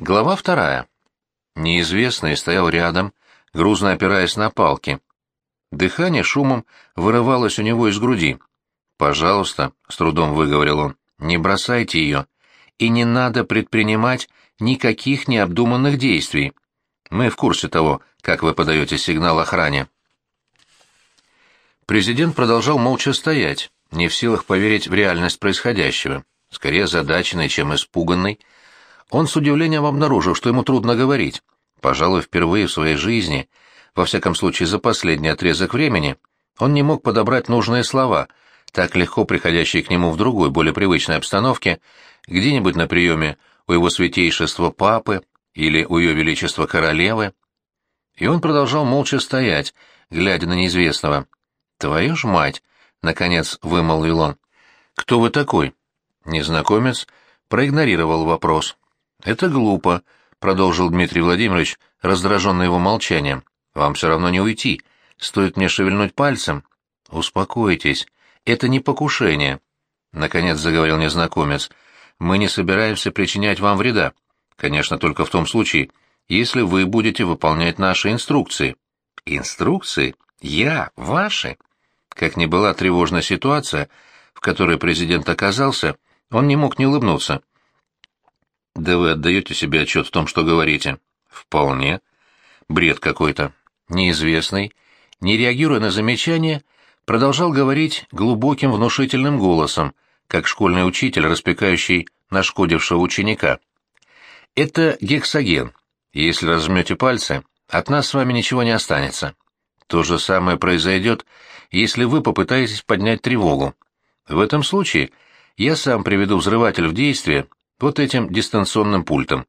Глава вторая. Неизвестный стоял рядом, грузно опираясь на палки. Дыхание шумом вырывалось у него из груди. «Пожалуйста», — с трудом выговорил он, — «не бросайте ее. И не надо предпринимать никаких необдуманных действий. Мы в курсе того, как вы подаете сигнал охране». Президент продолжал молча стоять, не в силах поверить в реальность происходящего, скорее озадаченный, чем испуганный, — он с удивлением обнаружил, что ему трудно говорить. Пожалуй, впервые в своей жизни, во всяком случае за последний отрезок времени, он не мог подобрать нужные слова, так легко приходящие к нему в другой, более привычной обстановке, где-нибудь на приеме у его святейшества папы или у ее величества королевы. И он продолжал молча стоять, глядя на неизвестного. «Твою ж мать!» — наконец вымолвил он. «Кто вы такой?» Незнакомец проигнорировал вопрос. «Это глупо», — продолжил Дмитрий Владимирович, раздраженный его молчанием. «Вам все равно не уйти. Стоит мне шевельнуть пальцем». «Успокойтесь. Это не покушение», — наконец заговорил незнакомец. «Мы не собираемся причинять вам вреда. Конечно, только в том случае, если вы будете выполнять наши инструкции». «Инструкции? Я? Ваши?» Как ни была тревожная ситуация, в которой президент оказался, он не мог не улыбнуться. Да вы отдаете себе отчет в том, что говорите? Вполне. Бред какой-то. Неизвестный, не реагируя на замечания, продолжал говорить глубоким внушительным голосом, как школьный учитель, распекающий нашкодившего ученика. Это гексоген. Если разжмете пальцы, от нас с вами ничего не останется. То же самое произойдет, если вы попытаетесь поднять тревогу. В этом случае я сам приведу взрыватель в действие вот этим дистанционным пультом.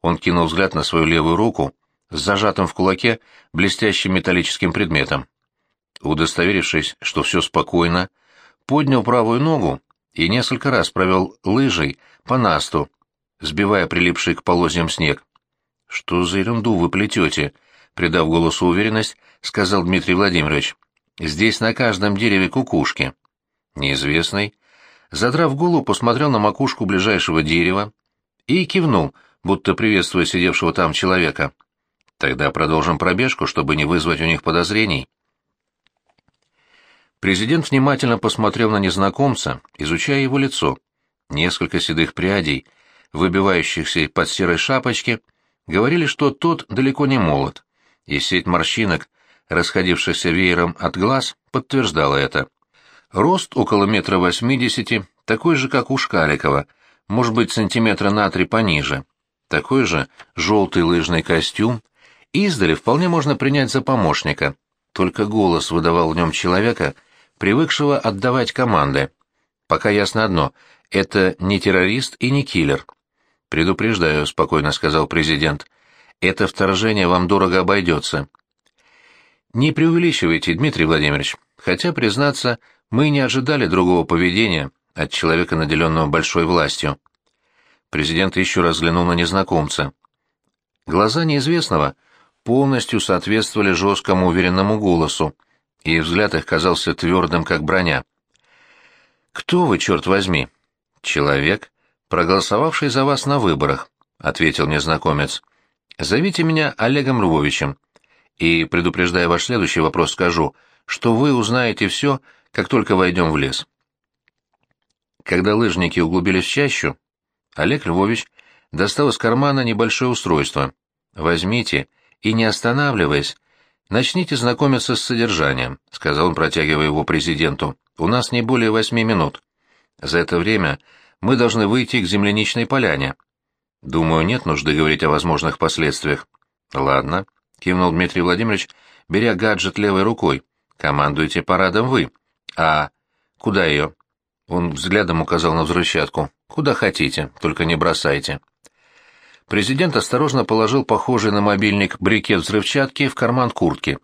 Он кинул взгляд на свою левую руку с зажатым в кулаке блестящим металлическим предметом. Удостоверившись, что все спокойно, поднял правую ногу и несколько раз провел лыжей по насту, сбивая прилипший к полозьям снег. «Что за ерунду вы плетете?» — придав голосу уверенность, сказал Дмитрий Владимирович. «Здесь на каждом дереве кукушки». Неизвестный задрав голову, посмотрел на макушку ближайшего дерева и кивнул, будто приветствуя сидевшего там человека. Тогда продолжим пробежку, чтобы не вызвать у них подозрений. Президент внимательно посмотрел на незнакомца, изучая его лицо. Несколько седых прядей, выбивающихся под серой шапочки, говорили, что тот далеко не молод, и сеть морщинок, расходившихся веером от глаз, подтверждала это. Рост около метра восьмидесяти, такой же, как у Шкаликова, может быть, сантиметра на три пониже. Такой же желтый лыжный костюм. Издали вполне можно принять за помощника, только голос выдавал в нем человека, привыкшего отдавать команды. Пока ясно одно — это не террорист и не киллер. «Предупреждаю», — спокойно сказал президент, — «это вторжение вам дорого обойдется». «Не преувеличивайте, Дмитрий Владимирович, хотя, признаться, мы не ожидали другого поведения от человека, наделенного большой властью. Президент еще раз взглянул на незнакомца. Глаза неизвестного полностью соответствовали жесткому уверенному голосу, и взгляд их казался твердым, как броня. «Кто вы, черт возьми?» «Человек, проголосовавший за вас на выборах», — ответил незнакомец. «Зовите меня Олегом Львовичем, и, предупреждая ваш следующий вопрос, скажу, что вы узнаете все, как только войдем в лес. Когда лыжники углубились в чащу, Олег Львович достал из кармана небольшое устройство. «Возьмите и, не останавливаясь, начните знакомиться с содержанием», — сказал он, протягивая его президенту. «У нас не более восьми минут. За это время мы должны выйти к земляничной поляне. Думаю, нет нужды говорить о возможных последствиях». «Ладно», — кивнул Дмитрий Владимирович, беря гаджет левой рукой. «Командуйте парадом вы». «А куда ее?» Он взглядом указал на взрывчатку. «Куда хотите, только не бросайте». Президент осторожно положил похожий на мобильник брикет взрывчатки в карман куртки.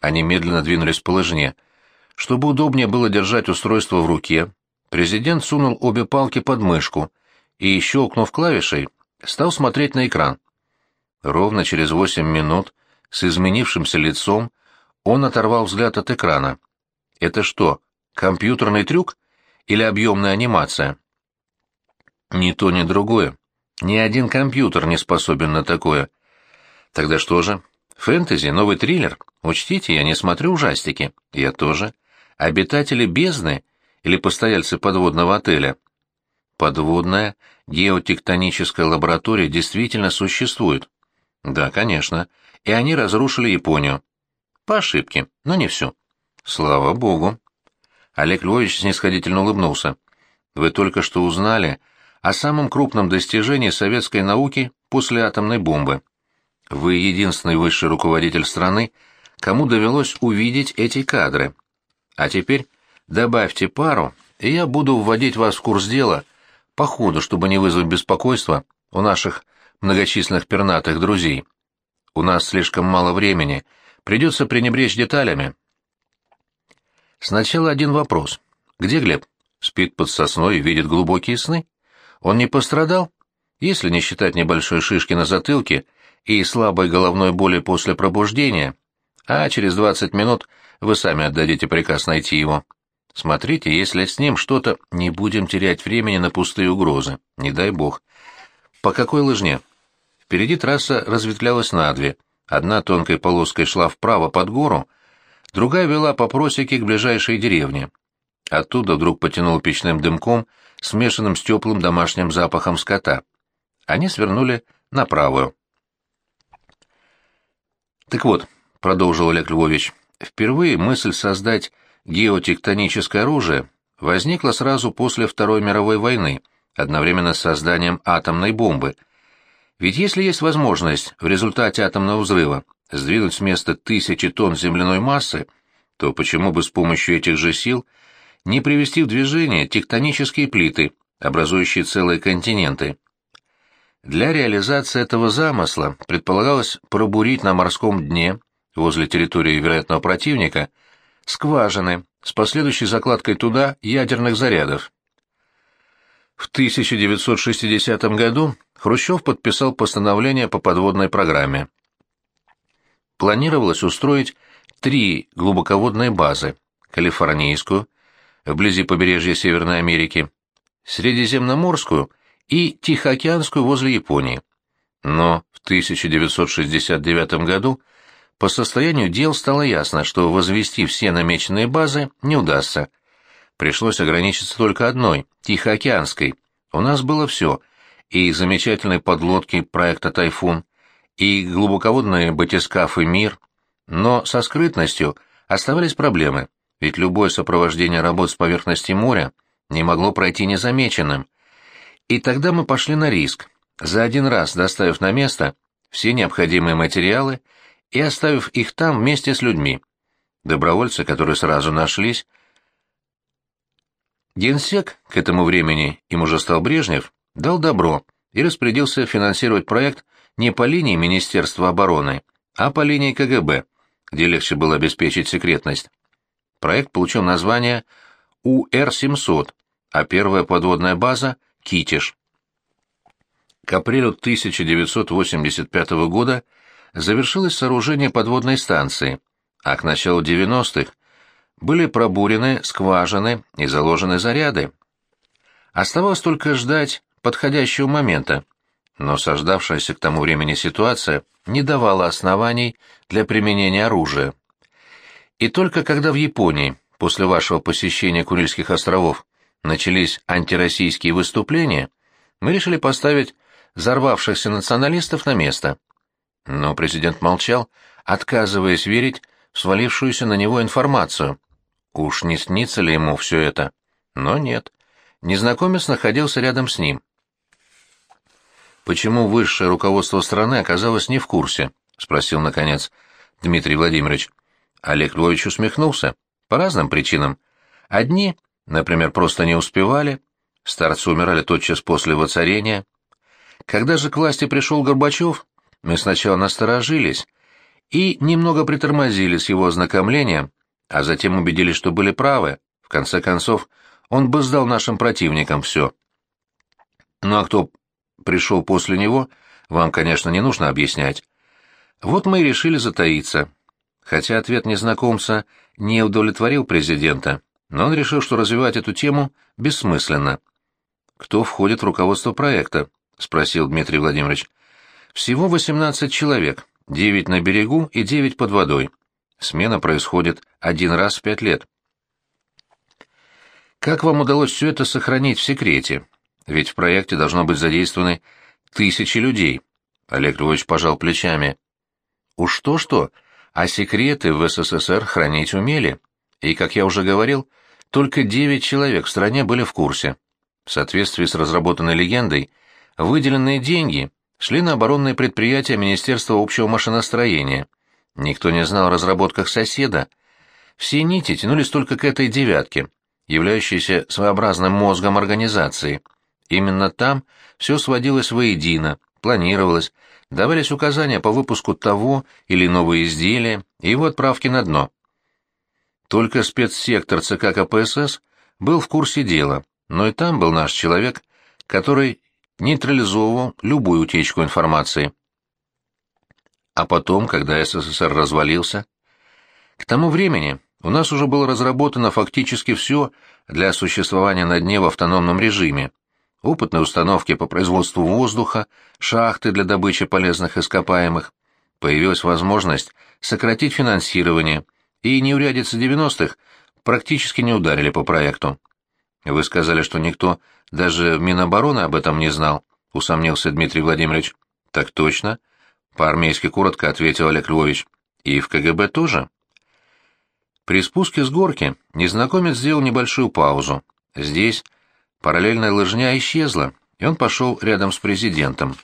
Они медленно двинулись по лыжне. Чтобы удобнее было держать устройство в руке, президент сунул обе палки под мышку и, щелкнув клавишей, стал смотреть на экран. Ровно через восемь минут, с изменившимся лицом, он оторвал взгляд от экрана. Это что, компьютерный трюк или объемная анимация? Ни то, ни другое. Ни один компьютер не способен на такое. Тогда что же? Фэнтези, новый триллер? Учтите, я не смотрю ужастики. Я тоже. Обитатели бездны или постояльцы подводного отеля? Подводная геотектоническая лаборатория действительно существует. Да, конечно. И они разрушили Японию. По ошибке, но не всю. Слава богу. Олег Львович снисходительно улыбнулся. Вы только что узнали о самом крупном достижении советской науки после атомной бомбы. Вы единственный высший руководитель страны, кому довелось увидеть эти кадры. А теперь добавьте пару, и я буду вводить вас в курс дела, по ходу, чтобы не вызвать беспокойства у наших многочисленных пернатых друзей. У нас слишком мало времени, придется пренебречь деталями. Сначала один вопрос. Где Глеб? Спит под сосной и видит глубокие сны? Он не пострадал? Если не считать небольшой шишки на затылке и слабой головной боли после пробуждения, а через 20 минут вы сами отдадите приказ найти его. Смотрите, если с ним что-то, не будем терять времени на пустые угрозы, не дай бог. По какой лыжне? Впереди трасса разветвлялась на две. Одна тонкой полоской шла вправо под гору, другая вела по просеке к ближайшей деревне. Оттуда вдруг потянул печным дымком, смешанным с теплым домашним запахом скота. Они свернули на правую. «Так вот», — продолжил Олег Львович, — «впервые мысль создать геотектоническое оружие возникла сразу после Второй мировой войны, одновременно с созданием атомной бомбы. Ведь если есть возможность в результате атомного взрыва сдвинуть с места тысячи тонн земляной массы, то почему бы с помощью этих же сил — не привести в движение тектонические плиты, образующие целые континенты. Для реализации этого замысла предполагалось пробурить на морском дне, возле территории вероятного противника, скважины с последующей закладкой туда ядерных зарядов. В 1960 году Хрущев подписал постановление по подводной программе. Планировалось устроить три глубоководные базы – Калифорнийскую, вблизи побережья Северной Америки, Средиземноморскую и Тихоокеанскую возле Японии. Но в 1969 году по состоянию дел стало ясно, что возвести все намеченные базы не удастся. Пришлось ограничиться только одной, Тихоокеанской. У нас было все, и замечательные подлодки проекта «Тайфун», и глубоководные батискафы «Мир», но со скрытностью оставались проблемы ведь любое сопровождение работ с поверхности моря не могло пройти незамеченным. И тогда мы пошли на риск, за один раз доставив на место все необходимые материалы и оставив их там вместе с людьми. Добровольцы, которые сразу нашлись. Генсек, к этому времени им уже стал Брежнев, дал добро и распорядился финансировать проект не по линии Министерства обороны, а по линии КГБ, где легче было обеспечить секретность. Проект получил название УР-700, а первая подводная база — Китиш. К апрелю 1985 года завершилось сооружение подводной станции, а к началу 90-х были пробурены скважины и заложены заряды. Оставалось только ждать подходящего момента, но сождавшаяся к тому времени ситуация не давала оснований для применения оружия. И только когда в Японии, после вашего посещения Курильских островов, начались антироссийские выступления, мы решили поставить взорвавшихся националистов на место. Но президент молчал, отказываясь верить в свалившуюся на него информацию. Уж не снится ли ему все это? Но нет. Незнакомец находился рядом с ним. «Почему высшее руководство страны оказалось не в курсе?» — спросил, наконец, Дмитрий Владимирович. Олег Львович усмехнулся. По разным причинам. Одни, например, просто не успевали, старцы умирали тотчас после воцарения. Когда же к власти пришел Горбачев, мы сначала насторожились и немного притормозили с его ознакомлением, а затем убедились, что были правы. В конце концов, он бы сдал нашим противникам все. Ну а кто пришел после него, вам, конечно, не нужно объяснять. Вот мы и решили затаиться, Хотя ответ незнакомца не удовлетворил президента, но он решил, что развивать эту тему бессмысленно. «Кто входит в руководство проекта?» — спросил Дмитрий Владимирович. Всего 18 человек, 9 на берегу и 9 под водой. Смена происходит один раз в пять лет. Как вам удалось все это сохранить в секрете? Ведь в проекте должно быть задействованы тысячи людей. Олег Львович пожал плечами. Уж то-что, а секреты в СССР хранить умели. И, как я уже говорил, только девять человек в стране были в курсе. В соответствии с разработанной легендой, выделенные деньги шли на оборонные предприятия Министерства общего машиностроения. Никто не знал о разработках соседа. Все нити тянулись только к этой девятке, являющейся своеобразным мозгом организации. Именно там все сводилось воедино, планировалось, давались указания по выпуску того или иного изделия и его отправки на дно. Только спецсектор ЦК КПСС был в курсе дела, но и там был наш человек, который нейтрализовывал любую утечку информации. А потом, когда СССР развалился, к тому времени у нас уже было разработано фактически все для существования на дне в автономном режиме. Опытные установки по производству воздуха, шахты для добычи полезных ископаемых. Появилась возможность сократить финансирование – и неурядицы 90-х практически не ударили по проекту. Вы сказали, что никто, даже Минобороны, об этом не знал, усомнился Дмитрий Владимирович. Так точно, по-армейски коротко ответил Олег Львович. И в КГБ тоже? При спуске с горки незнакомец сделал небольшую паузу. Здесь параллельная лыжня исчезла, и он пошел рядом с президентом.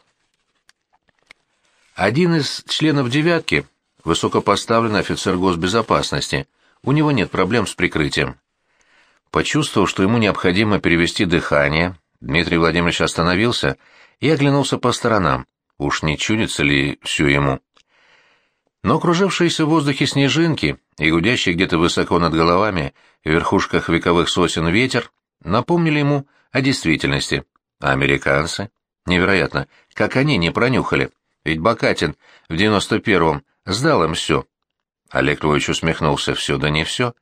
Один из членов «девятки» высокопоставленный офицер госбезопасности, у него нет проблем с прикрытием. Почувствовав, что ему необходимо перевести дыхание, Дмитрий Владимирович остановился и оглянулся по сторонам. Уж не чудится ли все ему? Но окружившиеся в воздухе снежинки и гудящие где-то высоко над головами в верхушках вековых сосен ветер напомнили ему о действительности. А американцы? Невероятно, как они не пронюхали. Ведь Бакатин в 91-м Сдал им все. Олег Львович усмехнулся. Все да не все.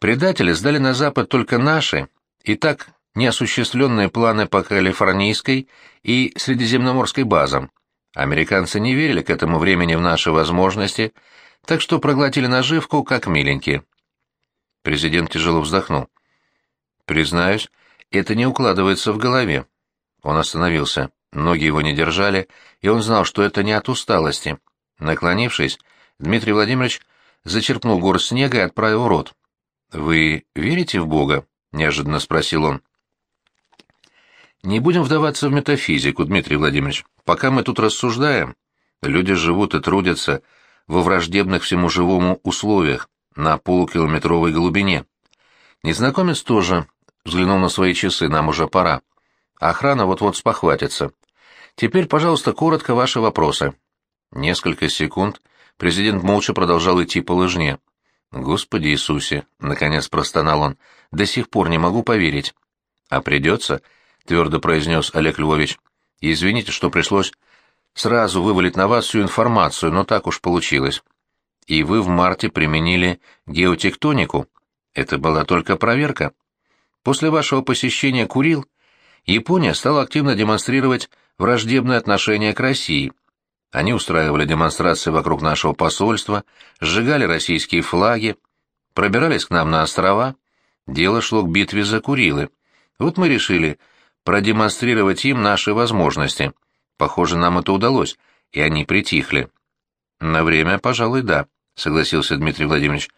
Предатели сдали на Запад только наши, и так неосуществленные планы по калифорнийской и средиземноморской базам. Американцы не верили к этому времени в наши возможности, так что проглотили наживку, как миленькие. Президент тяжело вздохнул. «Признаюсь, это не укладывается в голове». Он остановился. Ноги его не держали, и он знал, что это не от усталости. Наклонившись, Дмитрий Владимирович зачерпнул горсть снега и отправил в рот. «Вы верите в Бога?» — неожиданно спросил он. «Не будем вдаваться в метафизику, Дмитрий Владимирович. Пока мы тут рассуждаем, люди живут и трудятся во враждебных всему живому условиях, на полукилометровой глубине. Незнакомец тоже взглянул на свои часы, нам уже пора. Охрана вот-вот спохватится. Теперь, пожалуйста, коротко ваши вопросы. Несколько секунд президент молча продолжал идти по лыжне. «Господи Иисусе!» — наконец простонал он. «До сих пор не могу поверить». «А придется?» — твердо произнес Олег Львович. «Извините, что пришлось сразу вывалить на вас всю информацию, но так уж получилось. И вы в марте применили геотектонику. Это была только проверка. После вашего посещения Курил Япония стала активно демонстрировать враждебное отношение к России» Они устраивали демонстрации вокруг нашего посольства, сжигали российские флаги, пробирались к нам на острова. Дело шло к битве за Курилы. Вот мы решили продемонстрировать им наши возможности. Похоже, нам это удалось, и они притихли. На время, пожалуй, да, согласился Дмитрий Владимирович.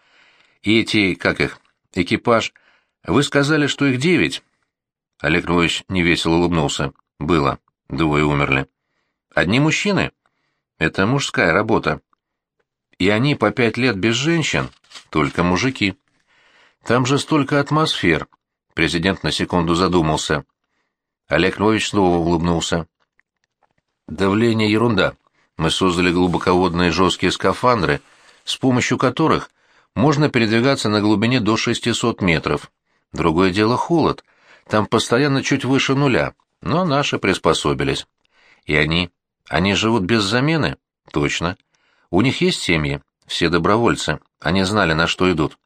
И эти, как их, экипаж, вы сказали, что их девять? Олег Львович невесело улыбнулся. Было. Двое умерли. Одни мужчины? Это мужская работа. И они по пять лет без женщин, только мужики. Там же столько атмосфер. Президент на секунду задумался. Олег Львович снова улыбнулся. Давление — ерунда. Мы создали глубоководные жесткие скафандры, с помощью которых можно передвигаться на глубине до 600 метров. Другое дело — холод. Там постоянно чуть выше нуля, но наши приспособились. И они они живут без замены? Точно. У них есть семьи? Все добровольцы. Они знали, на что идут.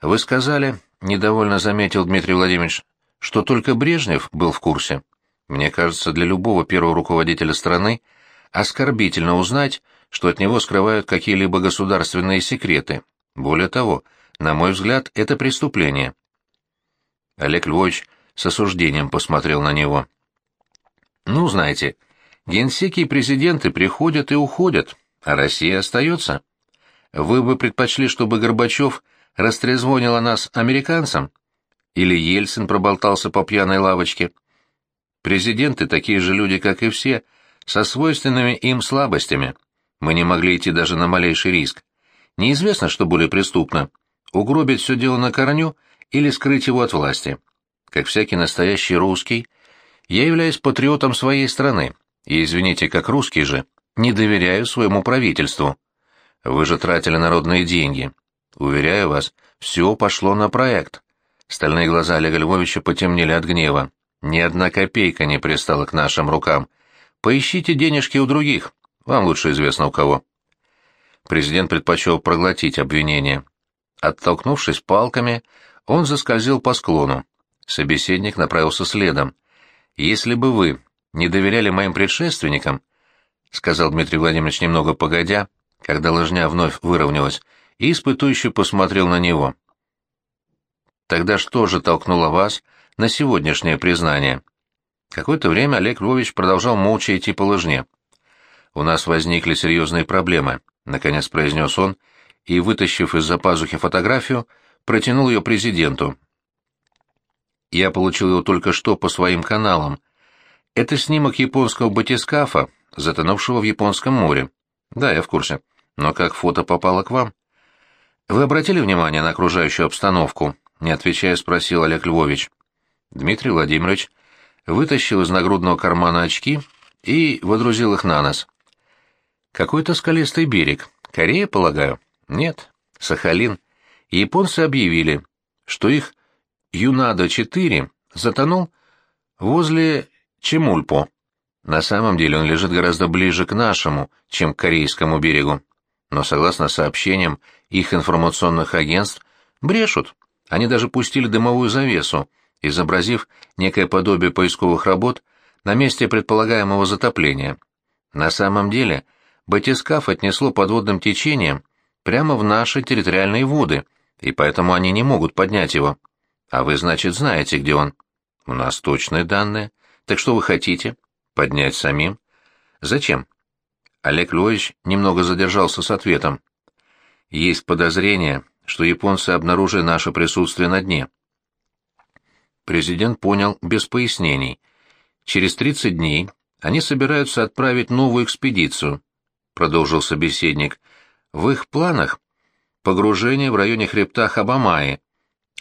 Вы сказали, недовольно заметил Дмитрий Владимирович, что только Брежнев был в курсе. Мне кажется, для любого первого руководителя страны оскорбительно узнать, что от него скрывают какие-либо государственные секреты. Более того, на мой взгляд, это преступление. Олег Львович с осуждением посмотрел на него. «Ну, знаете, генсеки и президенты приходят и уходят, а Россия остается. Вы бы предпочли, чтобы Горбачев растрезвонил о нас американцам? Или Ельцин проболтался по пьяной лавочке? Президенты такие же люди, как и все, со свойственными им слабостями. Мы не могли идти даже на малейший риск. Неизвестно, что более преступно — угробить все дело на корню или скрыть его от власти. Как всякий настоящий русский, я являюсь патриотом своей страны, и, извините, как русский же, не доверяю своему правительству. Вы же тратили народные деньги. Уверяю вас, все пошло на проект. Стальные глаза Олега Львовича потемнели от гнева. Ни одна копейка не пристала к нашим рукам. Поищите денежки у других. Вам лучше известно у кого. Президент предпочел проглотить обвинение. Оттолкнувшись палками, он заскользил по склону. Собеседник направился следом. «Если бы вы не доверяли моим предшественникам, — сказал Дмитрий Владимирович немного погодя, когда лыжня вновь выровнялась, и испытующе посмотрел на него. «Тогда что же толкнуло вас на сегодняшнее признание?» Какое-то время Олег Львович продолжал молча идти по лыжне. «У нас возникли серьезные проблемы», — наконец произнес он, и, вытащив из-за пазухи фотографию, протянул ее президенту. Я получил его только что по своим каналам. Это снимок японского батискафа, затонувшего в Японском море. Да, я в курсе. Но как фото попало к вам? Вы обратили внимание на окружающую обстановку? Не отвечая, спросил Олег Львович. Дмитрий Владимирович вытащил из нагрудного кармана очки и водрузил их на нос. Какой-то скалистый берег. Корея, полагаю? Нет. Сахалин. Японцы объявили, что их Юнада-4 затонул возле Чемульпо. На самом деле он лежит гораздо ближе к нашему, чем к корейскому берегу. Но согласно сообщениям их информационных агентств, брешут. Они даже пустили дымовую завесу, изобразив некое подобие поисковых работ на месте предполагаемого затопления. На самом деле, батискаф отнесло подводным течением прямо в наши территориальные воды, и поэтому они не могут поднять его. А вы, значит, знаете, где он? У нас точные данные. Так что вы хотите? Поднять самим? Зачем? Олег Львович немного задержался с ответом. Есть подозрение, что японцы обнаружили наше присутствие на дне. Президент понял без пояснений. Через 30 дней они собираются отправить новую экспедицию, продолжил собеседник. В их планах погружение в районе хребта Хабамаи,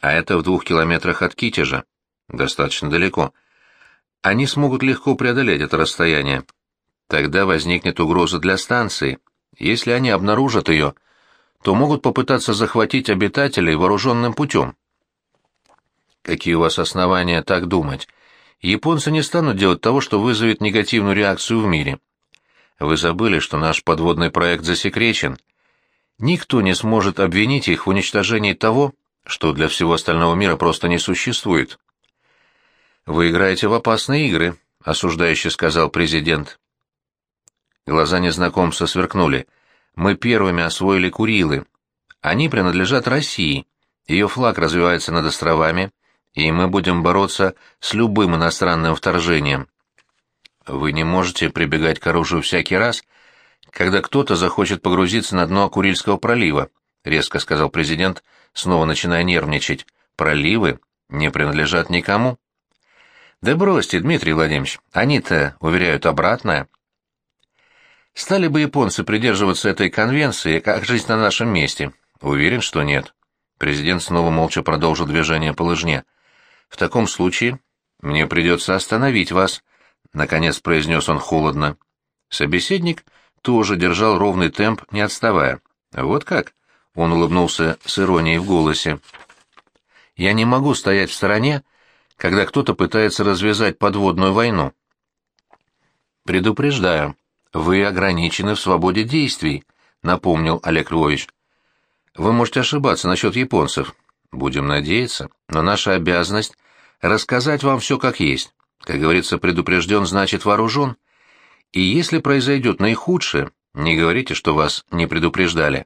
а это в двух километрах от Китежа. Достаточно далеко. Они смогут легко преодолеть это расстояние. Тогда возникнет угроза для станции. Если они обнаружат ее, то могут попытаться захватить обитателей вооруженным путем. Какие у вас основания так думать? Японцы не станут делать того, что вызовет негативную реакцию в мире. Вы забыли, что наш подводный проект засекречен. Никто не сможет обвинить их в уничтожении того, что для всего остального мира просто не существует. «Вы играете в опасные игры», — осуждающе сказал президент. Глаза незнакомца сверкнули. «Мы первыми освоили Курилы. Они принадлежат России. Ее флаг развивается над островами, и мы будем бороться с любым иностранным вторжением. Вы не можете прибегать к оружию всякий раз, когда кто-то захочет погрузиться на дно Курильского пролива», — резко сказал президент, снова начиная нервничать. «Проливы не принадлежат никому». «Да бросьте, Дмитрий Владимирович, они-то уверяют обратное». Стали бы японцы придерживаться этой конвенции, как жить на нашем месте? Уверен, что нет. Президент снова молча продолжил движение по лыжне. В таком случае мне придется остановить вас, наконец произнес он холодно. Собеседник тоже держал ровный темп, не отставая. Вот как? Он улыбнулся с иронией в голосе. «Я не могу стоять в стороне, когда кто-то пытается развязать подводную войну». «Предупреждаю, вы ограничены в свободе действий», — напомнил Олег Львович. «Вы можете ошибаться насчет японцев. Будем надеяться, но наша обязанность — рассказать вам все как есть. Как говорится, предупрежден, значит вооружен. И если произойдет наихудшее, не говорите, что вас не предупреждали.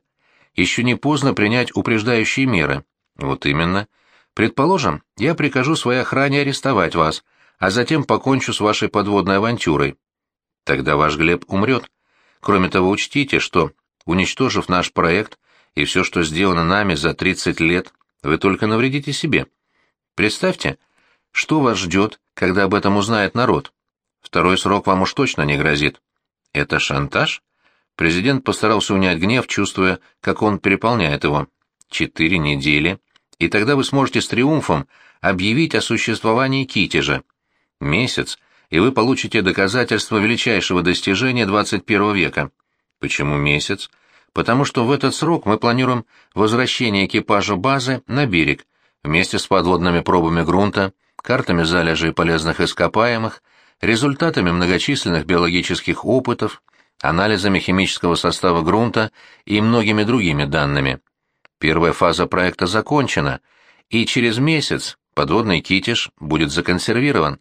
Еще не поздно принять упреждающие меры. Вот именно. Предположим, я прикажу своей охране арестовать вас, а затем покончу с вашей подводной авантюрой. Тогда ваш Глеб умрет. Кроме того, учтите, что, уничтожив наш проект и все, что сделано нами за 30 лет, вы только навредите себе. Представьте, что вас ждет, когда об этом узнает народ. Второй срок вам уж точно не грозит. Это шантаж? Президент постарался унять гнев, чувствуя, как он переполняет его. Четыре недели, и тогда вы сможете с триумфом объявить о существовании Китежа. Месяц, и вы получите доказательство величайшего достижения 21 века. Почему месяц? Потому что в этот срок мы планируем возвращение экипажа базы на берег, вместе с подводными пробами грунта, картами залежей полезных ископаемых, результатами многочисленных биологических опытов, анализами химического состава грунта и многими другими данными. Первая фаза проекта закончена, и через месяц подводный китиш будет законсервирован.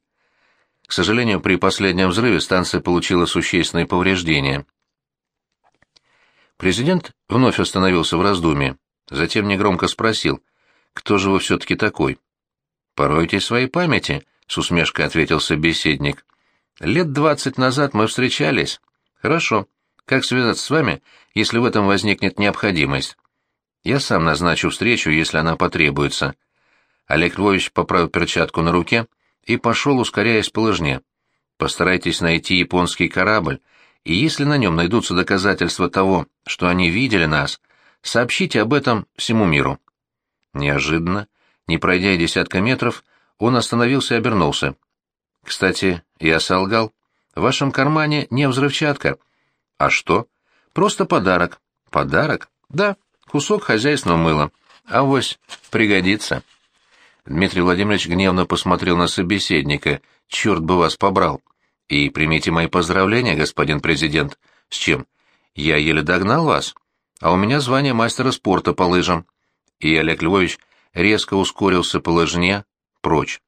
К сожалению, при последнем взрыве станция получила существенные повреждения. Президент вновь остановился в раздумье, затем негромко спросил, кто же вы все-таки такой? «Поройтесь своей памяти», — с усмешкой ответил собеседник. «Лет двадцать назад мы встречались. Хорошо. Как связаться с вами, если в этом возникнет необходимость? Я сам назначу встречу, если она потребуется». Олег Львович поправил перчатку на руке и пошел, ускоряясь по лыжне. «Постарайтесь найти японский корабль, и если на нем найдутся доказательства того, что они видели нас, сообщите об этом всему миру». Неожиданно, не пройдя и десятка метров, он остановился и обернулся. «Кстати, я солгал. В вашем кармане не взрывчатка». «А что?» «Просто подарок». «Подарок?» «Да, кусок хозяйственного мыла. Авось пригодится». Дмитрий Владимирович гневно посмотрел на собеседника. «Черт бы вас побрал!» «И примите мои поздравления, господин президент». «С чем?» «Я еле догнал вас, а у меня звание мастера спорта по лыжам». И Олег Львович резко ускорился по лыжне прочь.